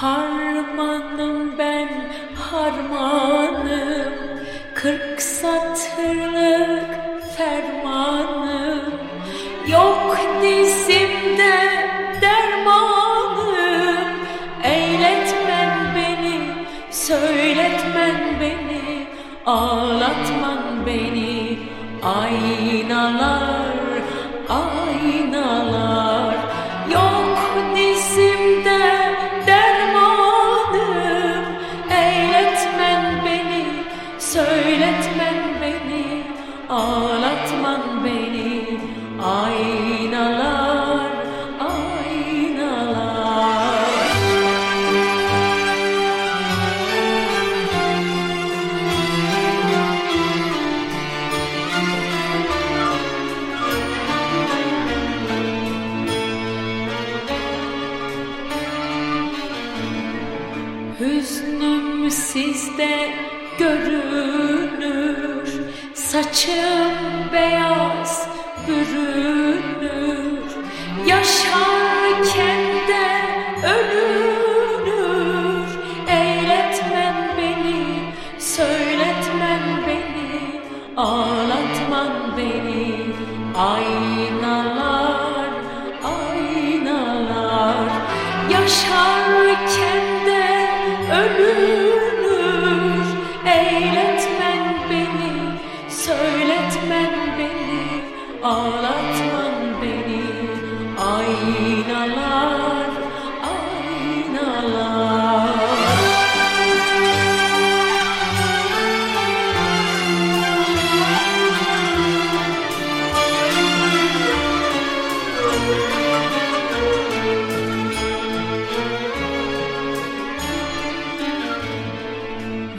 Harmanım ben harmanım. Kırk satırlık fermanım. Yok dizimde dermanım. Eğletmen beni, söyletmen beni Ağlatman beni. Aynalar Ağlatman Hüznüm sizde görünür Saçım beyaz bürünür. Yaşarken de ölünür Eyletmem beni, söyletmem beni Ağlatman beni. Aynalar, aynalar Yaşarken Ağlatman beni Aynalar, aynalar.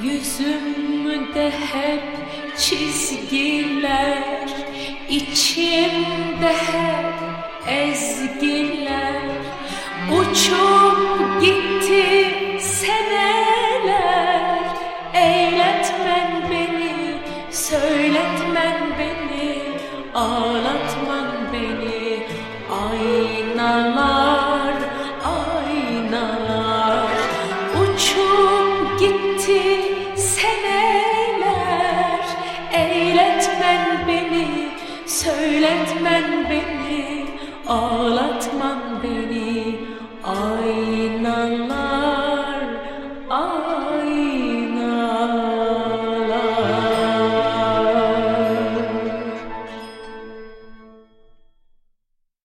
Yüzümde hep çizgiler içimde hep ezgiler. Uçup gitti seneler. Eyletmen beni, söyletmen beni Ağlatman beni. Aynalar, aynalar. Uçup gitti seneler. Eyletmen beni, söyletmen beni Ağlatman beni